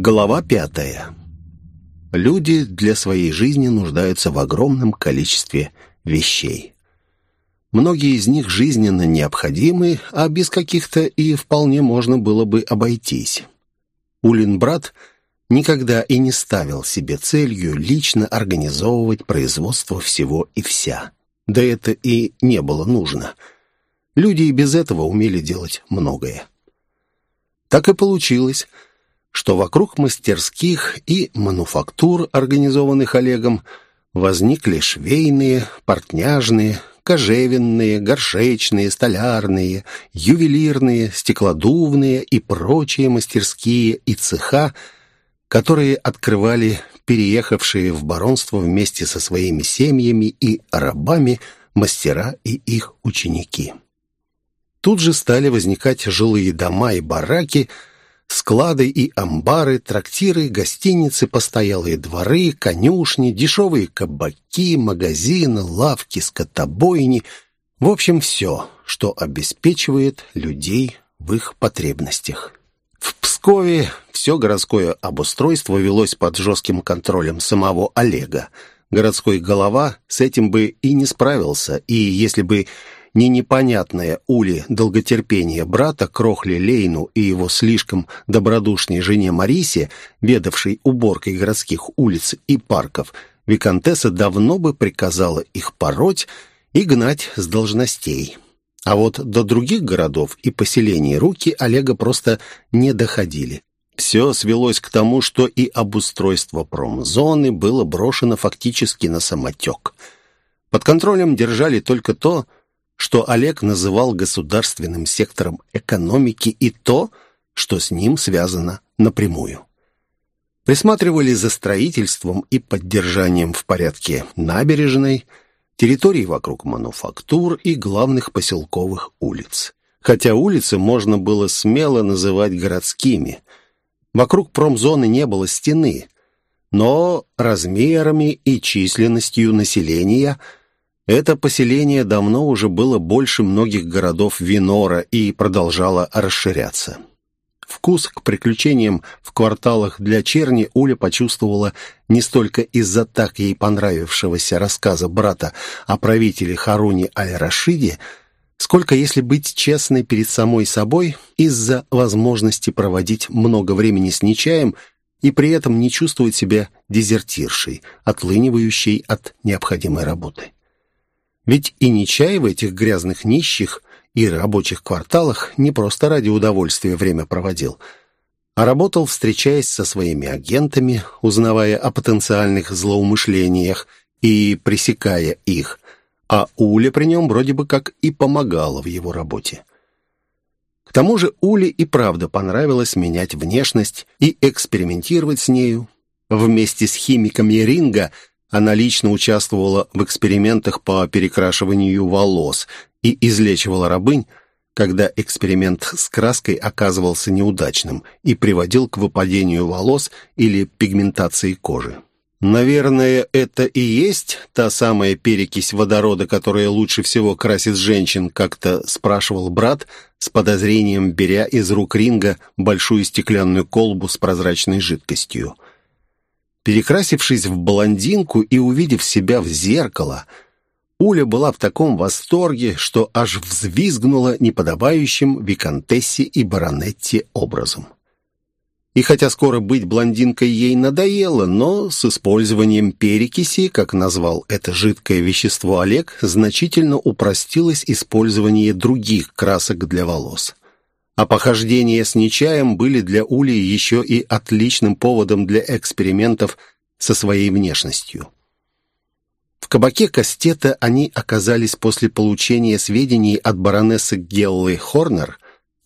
Глава пятая. Люди для своей жизни нуждаются в огромном количестве вещей. Многие из них жизненно необходимы, а без каких-то и вполне можно было бы обойтись. Улин брат никогда и не ставил себе целью лично организовывать производство всего и вся. Да это и не было нужно. Люди и без этого умели делать многое. Так и получилось – что вокруг мастерских и мануфактур, организованных Олегом, возникли швейные, портняжные, кожевенные, горшечные, столярные, ювелирные, стеклодувные и прочие мастерские и цеха, которые открывали переехавшие в баронство вместе со своими семьями и рабами мастера и их ученики. Тут же стали возникать жилые дома и бараки – Склады и амбары, трактиры, гостиницы, постоялые дворы, конюшни, дешевые кабаки, магазины, лавки, скотобойни. В общем, все, что обеспечивает людей в их потребностях. В Пскове все городское обустройство велось под жестким контролем самого Олега. Городской голова с этим бы и не справился, и если бы не непонятное Ули долготерпение брата Крохли Лейну и его слишком добродушной жене Марисе, ведавшей уборкой городских улиц и парков, Викантесса давно бы приказала их пороть и гнать с должностей. А вот до других городов и поселений руки Олега просто не доходили. Все свелось к тому, что и обустройство промзоны было брошено фактически на самотек. Под контролем держали только то, что Олег называл государственным сектором экономики и то, что с ним связано напрямую. Присматривали за строительством и поддержанием в порядке набережной, территорий вокруг мануфактур и главных поселковых улиц. Хотя улицы можно было смело называть городскими. Вокруг промзоны не было стены, но размерами и численностью населения – это поселение давно уже было больше многих городов Винора и продолжало расширяться. Вкус к приключениям в кварталах для черни Уля почувствовала не столько из-за так ей понравившегося рассказа брата о правителе Харуни Аль-Рашиде, сколько, если быть честной перед самой собой, из-за возможности проводить много времени с Нечаем и при этом не чувствовать себя дезертиршей, отлынивающей от необходимой работы. Ведь и Нечай в этих грязных нищих и рабочих кварталах не просто ради удовольствия время проводил, а работал, встречаясь со своими агентами, узнавая о потенциальных злоумышлениях и пресекая их, а Уля при нем вроде бы как и помогала в его работе. К тому же Уле и правда понравилось менять внешность и экспериментировать с нею. Вместе с химиками Ринга она лично участвовала в экспериментах по перекрашиванию волос и излечивала рабынь, когда эксперимент с краской оказывался неудачным и приводил к выпадению волос или пигментации кожи. «Наверное, это и есть та самая перекись водорода, которая лучше всего красит женщин», как-то спрашивал брат, с подозрением беря из рук Ринга большую стеклянную колбу с прозрачной жидкостью. Перекрасившись в блондинку и увидев себя в зеркало, Уля была в таком восторге, что аж взвизгнула неподобающим виконтессе и баронетте образом. И хотя скоро быть блондинкой ей надоело, но с использованием перекиси, как назвал это жидкое вещество Олег, значительно упростилось использование других красок для волос – а похождения с Нечаем были для Ули еще и отличным поводом для экспериментов со своей внешностью. В кабаке Кастета они оказались после получения сведений от баронессы Геллы Хорнер,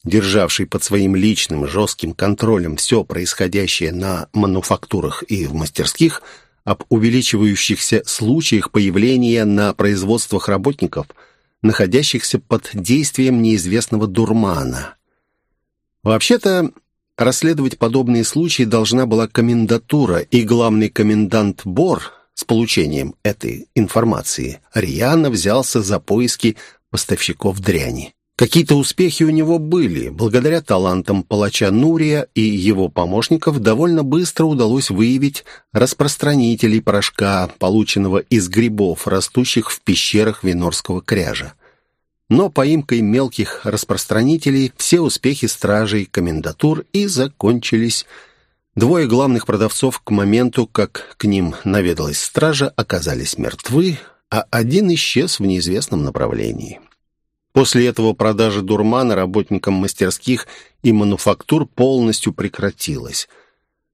державшей под своим личным жестким контролем все происходящее на мануфактурах и в мастерских, об увеличивающихся случаях появления на производствах работников, находящихся под действием неизвестного дурмана – Вообще-то, расследовать подобные случаи должна была комендатура, и главный комендант Бор с получением этой информации рьяно взялся за поиски поставщиков дряни. Какие-то успехи у него были. Благодаря талантам палача Нурия и его помощников довольно быстро удалось выявить распространителей порошка, полученного из грибов, растущих в пещерах Винорского кряжа. Но поимкой мелких распространителей все успехи стражей, комендатур и закончились. Двое главных продавцов к моменту, как к ним наведалась стража, оказались мертвы, а один исчез в неизвестном направлении. После этого продажа дурмана работникам мастерских и мануфактур полностью прекратилась.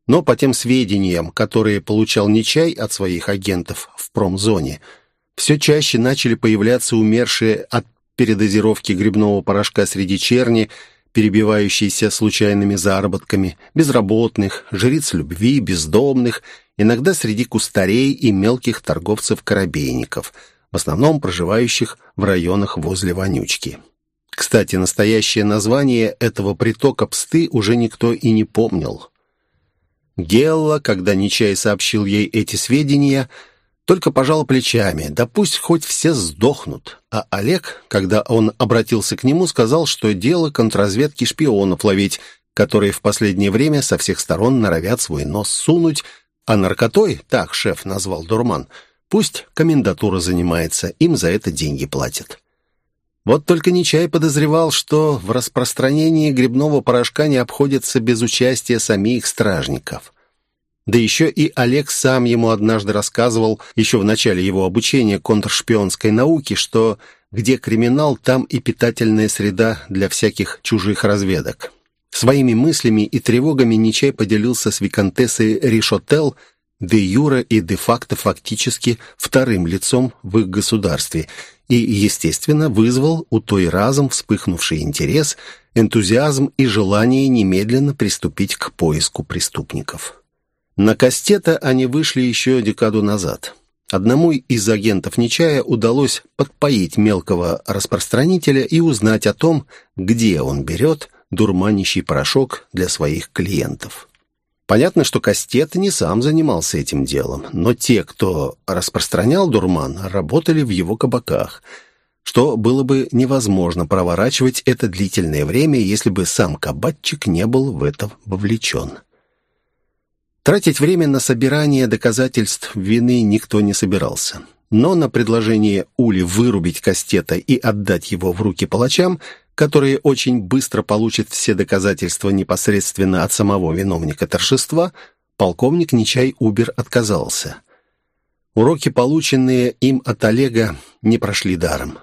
Но по тем сведениям, которые получал Нечай от своих агентов в промзоне, все чаще начали появляться умершие от передозировки грибного порошка среди черни, перебивающиеся случайными заработками, безработных, жриц любви, бездомных, иногда среди кустарей и мелких торговцев-коробейников – в основном проживающих в районах возле Вонючки. Кстати, настоящее название этого притока Псты уже никто и не помнил. Гелла, когда Нечай сообщил ей эти сведения, только пожала плечами, да пусть хоть все сдохнут. А Олег, когда он обратился к нему, сказал, что дело контрразведки шпионов ловить, которые в последнее время со всех сторон норовят свой нос сунуть, а наркотой, так шеф назвал дурман, Пусть комендатура занимается, им за это деньги платят. Вот только Нечай подозревал, что в распространении грибного порошка не обходится без участия самих стражников. Да еще и Олег сам ему однажды рассказывал, еще в начале его обучения контршпионской науки, что где криминал, там и питательная среда для всяких чужих разведок. Своими мыслями и тревогами Нечай поделился с виконтессой Ришотел, де юра и де-факто фактически вторым лицом в их государстве и, естественно, вызвал у той разом вспыхнувший интерес, энтузиазм и желание немедленно приступить к поиску преступников. На Кастета они вышли еще декаду назад. Одному из агентов Нечая удалось подпоить мелкого распространителя и узнать о том, где он берет дурманящий порошок для своих клиентов. Понятно, что Кастет не сам занимался этим делом, но те, кто распространял дурман, работали в его кабаках, что было бы невозможно проворачивать это длительное время, если бы сам кабачик не был в это вовлечен. Тратить время на собирание доказательств вины никто не собирался. Но на предложение Ули вырубить Кастета и отдать его в руки палачам – которые очень быстро получат все доказательства непосредственно от самого виновника торжества, полковник Нечай Убер отказался. Уроки, полученные им от Олега, не прошли даром.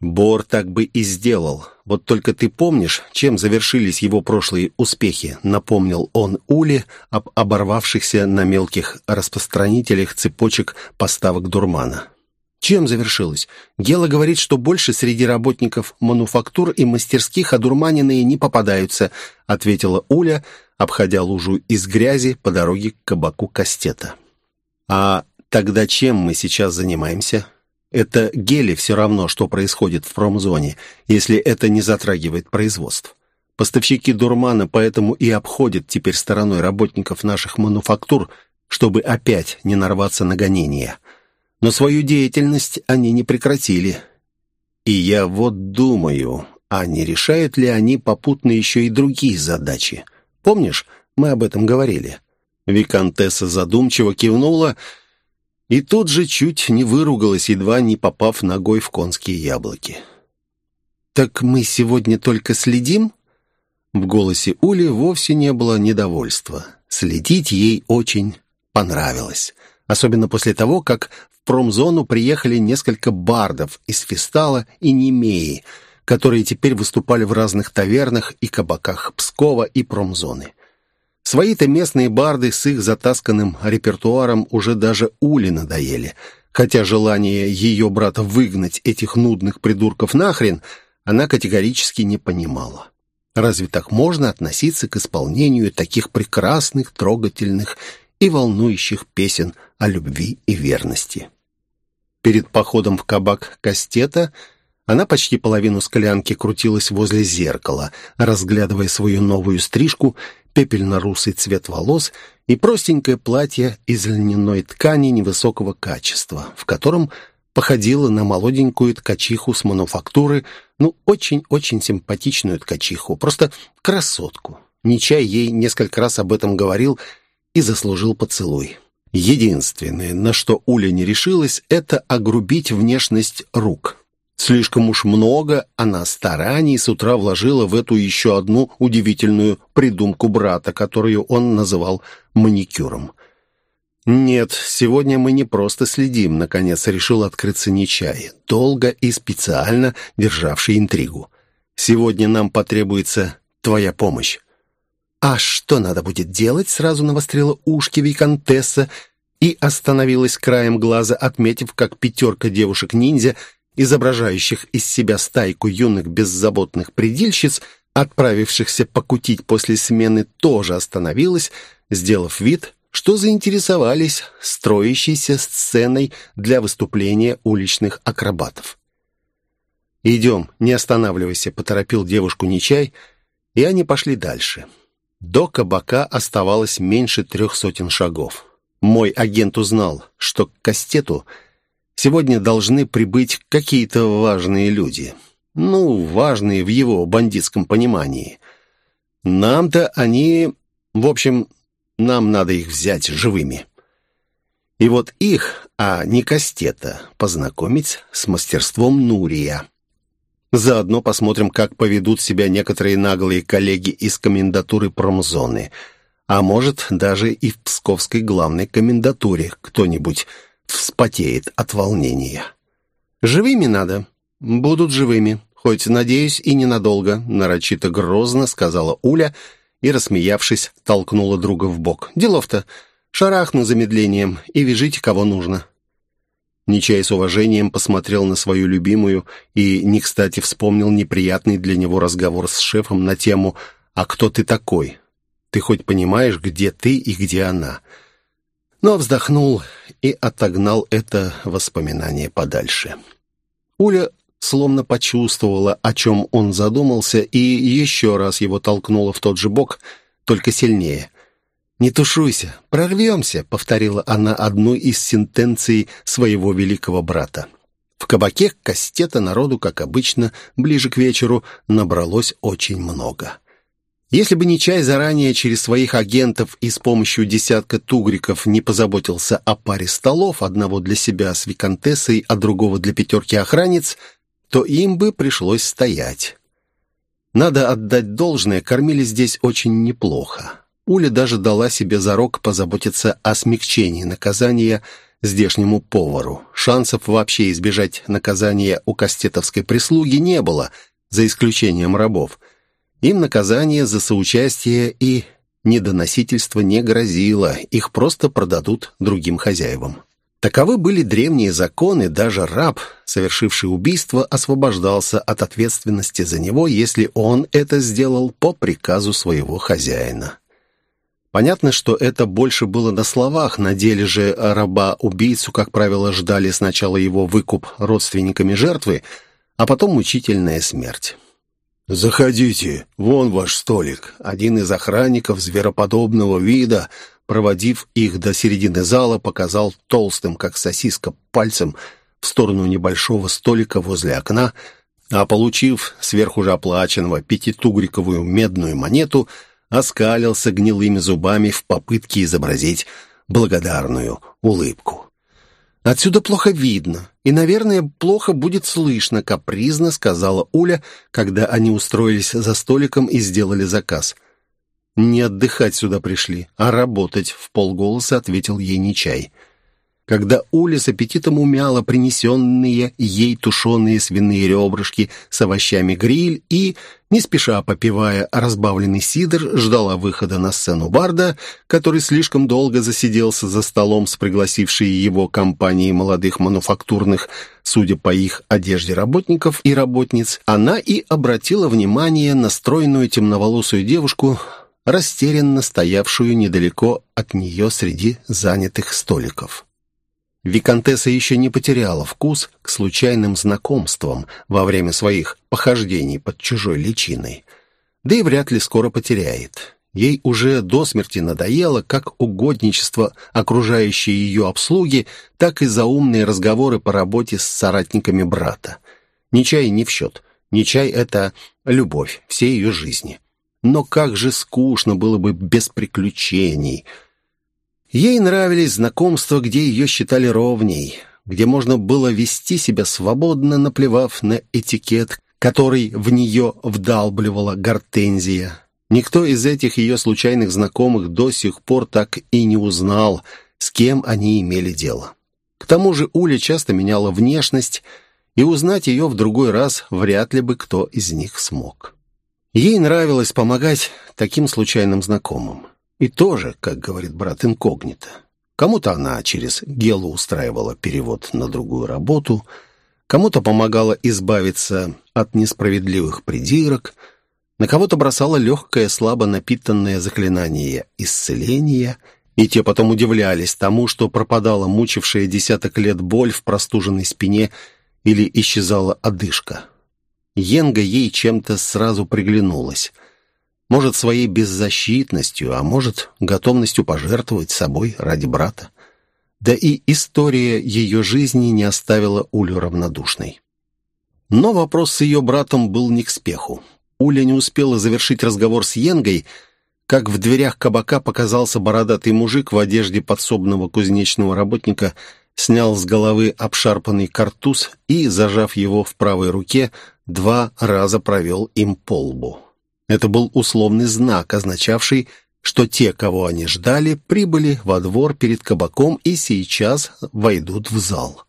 Бор так бы и сделал. Вот только ты помнишь, чем завершились его прошлые успехи, напомнил он Уле об оборвавшихся на мелких распространителях цепочек поставок дурмана. Чем завершилось? Гела говорит, что больше среди работников мануфактур и мастерских одурманенные не попадаются, ответила Уля, обходя лужу из грязи по дороге к кабаку Кастета. А тогда чем мы сейчас занимаемся? Это Геле все равно, что происходит в промзоне, если это не затрагивает производство. Поставщики дурмана поэтому и обходят теперь стороной работников наших мануфактур, чтобы опять не нарваться на гонения. Но свою деятельность они не прекратили. И я вот думаю, а не решают ли они попутно еще и другие задачи? Помнишь, мы об этом говорили?» Викантесса задумчиво кивнула и тут же чуть не выругалась, едва не попав ногой в конские яблоки. «Так мы сегодня только следим?» В голосе Ули вовсе не было недовольства. Следить ей очень понравилось. Особенно после того, как промзону приехали несколько бардов из Фистала и Немеи, которые теперь выступали в разных тавернах и кабаках Пскова и промзоны. Свои-то местные барды с их затасканным репертуаром уже даже Ули надоели, хотя желание ее брата выгнать этих нудных придурков нахрен она категорически не понимала. Разве так можно относиться к исполнению таких прекрасных, трогательных и волнующих песен о любви и верности. Перед походом в кабак Кастета она почти половину склянки крутилась возле зеркала, разглядывая свою новую стрижку, пепельно-русый цвет волос и простенькое платье из льняной ткани невысокого качества, в котором походила на молоденькую ткачиху с мануфактуры, ну, очень-очень симпатичную ткачиху, просто красотку. Нечай ей несколько раз об этом говорил и заслужил поцелуй. Единственное, на что Уля не решилась, это огрубить внешность рук. Слишком уж много она стараний с утра вложила в эту еще одну удивительную придумку брата, которую он называл маникюром. «Нет, сегодня мы не просто следим», — наконец решил открыться Нечай, долго и специально державший интригу. «Сегодня нам потребуется твоя помощь». «А что надо будет делать?» — сразу навострила ушки виконтесса и остановилась краем глаза, отметив, как пятерка девушек-ниндзя, изображающих из себя стайку юных беззаботных предильщиц, отправившихся покутить после смены, тоже остановилась, сделав вид, что заинтересовались строящейся сценой для выступления уличных акробатов. «Идем, не останавливайся», — поторопил девушку Нечай, и они пошли дальше. До кабака оставалось меньше трех сотен шагов. Мой агент узнал, что к кастету сегодня должны прибыть какие-то важные люди. Ну, важные в его бандитском понимании. Нам-то они... В общем, нам надо их взять живыми. И вот их, а не Кастета, познакомить с мастерством Нурия. Заодно посмотрим, как поведут себя некоторые наглые коллеги из комендатуры промзоны. А может, даже и в псковской главной комендатуре кто-нибудь вспотеет от волнения. «Живыми надо. Будут живыми. Хоть, надеюсь, и ненадолго», — нарочито грозно сказала Уля и, рассмеявшись, толкнула друга в бок. «Делов-то. Шарахну замедлением и вяжите, кого нужно». Нечай с уважением посмотрел на свою любимую и, не кстати, вспомнил неприятный для него разговор с шефом на тему «А кто ты такой? Ты хоть понимаешь, где ты и где она?» Но вздохнул и отогнал это воспоминание подальше. Уля словно почувствовала, о чем он задумался, и еще раз его толкнула в тот же бок, только сильнее. «Не тушуйся, прорвемся», — повторила она одну из сентенций своего великого брата. В кабаке кастета народу, как обычно, ближе к вечеру набралось очень много. Если бы не чай заранее через своих агентов и с помощью десятка тугриков не позаботился о паре столов, одного для себя с виконтессой, а другого для пятерки охранниц, то им бы пришлось стоять. Надо отдать должное, кормили здесь очень неплохо. Уля даже дала себе зарок позаботиться о смягчении наказания здешнему повару. Шансов вообще избежать наказания у кастетовской прислуги не было, за исключением рабов. Им наказание за соучастие и недоносительство не грозило, их просто продадут другим хозяевам. Таковы были древние законы, даже раб, совершивший убийство, освобождался от ответственности за него, если он это сделал по приказу своего хозяина. Понятно, что это больше было на словах, на деле же раба-убийцу, как правило, ждали сначала его выкуп родственниками жертвы, а потом мучительная смерть. «Заходите, вон ваш столик». Один из охранников звероподобного вида, проводив их до середины зала, показал толстым, как сосиска, пальцем в сторону небольшого столика возле окна, а получив сверху же оплаченного пятитугриковую медную монету – оскалился гнилыми зубами в попытке изобразить благодарную улыбку. «Отсюда плохо видно, и, наверное, плохо будет слышно», — капризно сказала Уля, когда они устроились за столиком и сделали заказ. «Не отдыхать сюда пришли, а работать», — в полголоса ответил ей Нечай. Когда Уля с аппетитом умяла принесенные ей тушеные свиные ребрышки с овощами гриль и, не спеша попивая разбавленный сидр, ждала выхода на сцену Барда, который слишком долго засиделся за столом с пригласившей его компанией молодых мануфактурных, судя по их одежде работников и работниц, она и обратила внимание на стройную темноволосую девушку, растерянно стоявшую недалеко от нее среди занятых столиков. Викантесса еще не потеряла вкус к случайным знакомствам во время своих похождений под чужой личиной. Да и вряд ли скоро потеряет. Ей уже до смерти надоело как угодничество окружающей ее обслуги, так и заумные разговоры по работе с соратниками брата. Нечай не в счет. Нечай — это любовь всей ее жизни. Но как же скучно было бы без приключений. Ей нравились знакомства, где ее считали ровней, где можно было вести себя свободно, наплевав на этикет, который в нее вдалбливала гортензия. Никто из этих ее случайных знакомых до сих пор так и не узнал, с кем они имели дело. К тому же Уля часто меняла внешность, и узнать ее в другой раз вряд ли бы кто из них смог. Ей нравилось помогать таким случайным знакомым. И тоже, как говорит брат, инкогнито. Кому-то она через Гелу устраивала перевод на другую работу, кому-то помогала избавиться от несправедливых придирок – на кого-то бросало легкое, слабо напитанное заклинание исцеления, и те потом удивлялись тому, что пропадала мучившая десяток лет боль в простуженной спине или исчезала одышка. Йенга ей чем-то сразу приглянулась. Может, своей беззащитностью, а может, готовностью пожертвовать собой ради брата. Да и история ее жизни не оставила Улю равнодушной. Но вопрос с ее братом был не к спеху. Уля не успела завершить разговор с Йенгой, как в дверях кабака показался бородатый мужик в одежде подсобного кузнечного работника, снял с головы обшарпанный картуз и, зажав его в правой руке, два раза провел им по лбу. Это был условный знак, означавший, что те, кого они ждали, прибыли во двор перед кабаком и сейчас войдут в зал.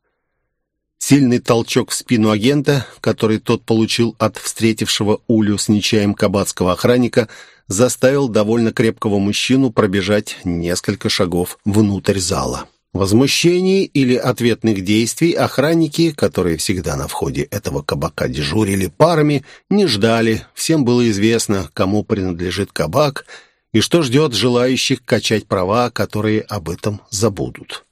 Сильный толчок в спину агента, который тот получил от встретившего Улю с нечаем кабацкого охранника, заставил довольно крепкого мужчину пробежать несколько шагов внутрь зала. Возмущений или ответных действий охранники, которые всегда на входе этого кабака дежурили парами, не ждали. Всем было известно, кому принадлежит кабак и что ждет желающих качать права, которые об этом забудут.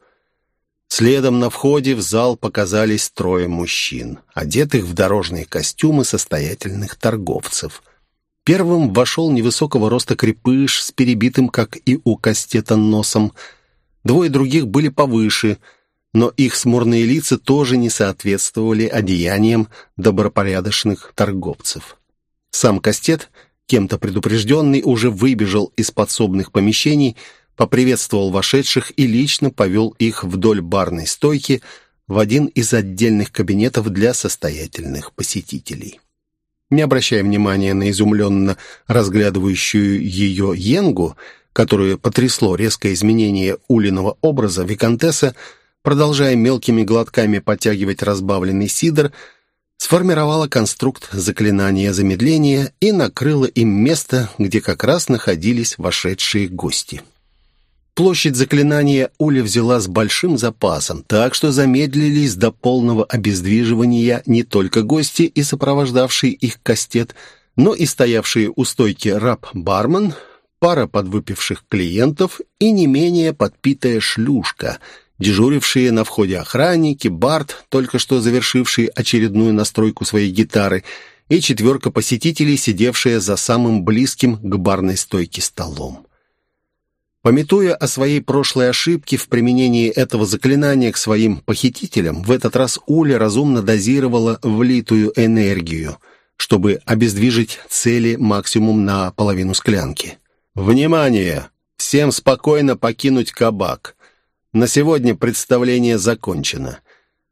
Следом на входе в зал показались трое мужчин, одетых в дорожные костюмы состоятельных торговцев. Первым вошел невысокого роста крепыш с перебитым, как и у кастета, носом. Двое других были повыше, но их смурные лица тоже не соответствовали одеяниям добропорядочных торговцев. Сам кастет, кем-то предупрежденный, уже выбежал из подсобных помещений – поприветствовал вошедших и лично повел их вдоль барной стойки в один из отдельных кабинетов для состоятельных посетителей. Не обращая внимания на изумленно разглядывающую ее Йенгу, которую потрясло резкое изменение улиного образа, Викантесса, продолжая мелкими глотками подтягивать разбавленный сидр, сформировала конструкт заклинания замедления и накрыла им место, где как раз находились вошедшие гости. Площадь заклинания Уля взяла с большим запасом, так что замедлились до полного обездвиживания не только гости и сопровождавший их кастет, но и стоявшие у стойки раб-бармен, пара подвыпивших клиентов и не менее подпитая шлюшка, дежурившие на входе охранники, Барт, только что завершивший очередную настройку своей гитары, и четверка посетителей, сидевшая за самым близким к барной стойке столом. Пометуя о своей прошлой ошибке в применении этого заклинания к своим похитителям, в этот раз Уля разумно дозировала влитую энергию, чтобы обездвижить цели максимум на половину склянки. «Внимание! Всем спокойно покинуть кабак. На сегодня представление закончено.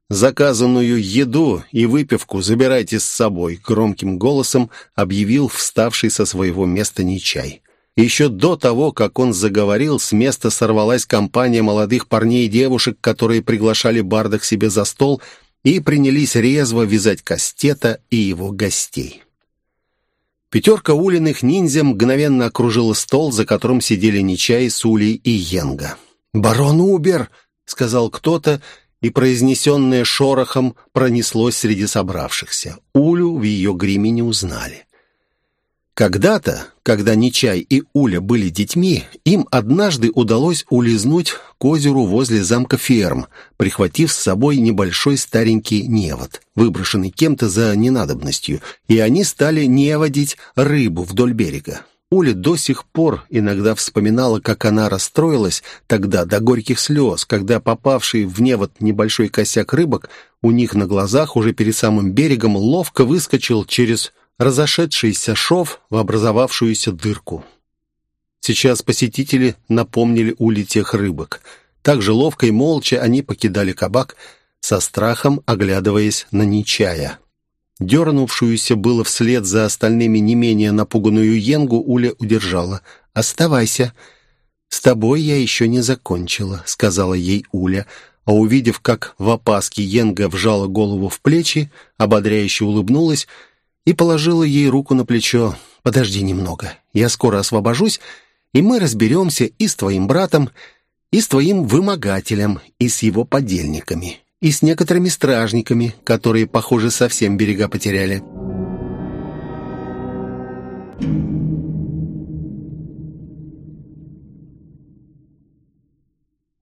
Заказанную еду и выпивку забирайте с собой», громким голосом объявил вставший со своего места Нечай. Еще до того, как он заговорил, с места сорвалась компания молодых парней и девушек, которые приглашали Барда к себе за стол и принялись резво вязать Кастета и его гостей. Пятерка улиных ниндзя мгновенно окружила стол, за которым сидели Нечай, Сули и Йенга. «Барон Убер!» — сказал кто-то, и произнесенное шорохом пронеслось среди собравшихся. Улю в ее гриме не узнали. Когда-то, когда Нечай и Уля были детьми, им однажды удалось улизнуть к озеру возле замка Ферм, прихватив с собой небольшой старенький невод, выброшенный кем-то за ненадобностью, и они стали неводить рыбу вдоль берега. Уля до сих пор иногда вспоминала, как она расстроилась тогда до горьких слез, когда попавший в невод небольшой косяк рыбок у них на глазах уже перед самым берегом ловко выскочил через разошедшийся шов в образовавшуюся дырку. Сейчас посетители напомнили Уле тех рыбок. Так же ловко и молча они покидали кабак, со страхом оглядываясь на Нечая. Дернувшуюся было вслед за остальными не менее напуганную Енгу Уля удержала. «Оставайся. С тобой я еще не закончила», — сказала ей Уля, а увидев, как в опаске Енга вжала голову в плечи, ободряюще улыбнулась и положила ей руку на плечо. «Подожди немного. Я скоро освобожусь, и мы разберемся и с твоим братом, и с твоим вымогателем, и с его подельниками» и с некоторыми стражниками, которые, похоже, совсем берега потеряли.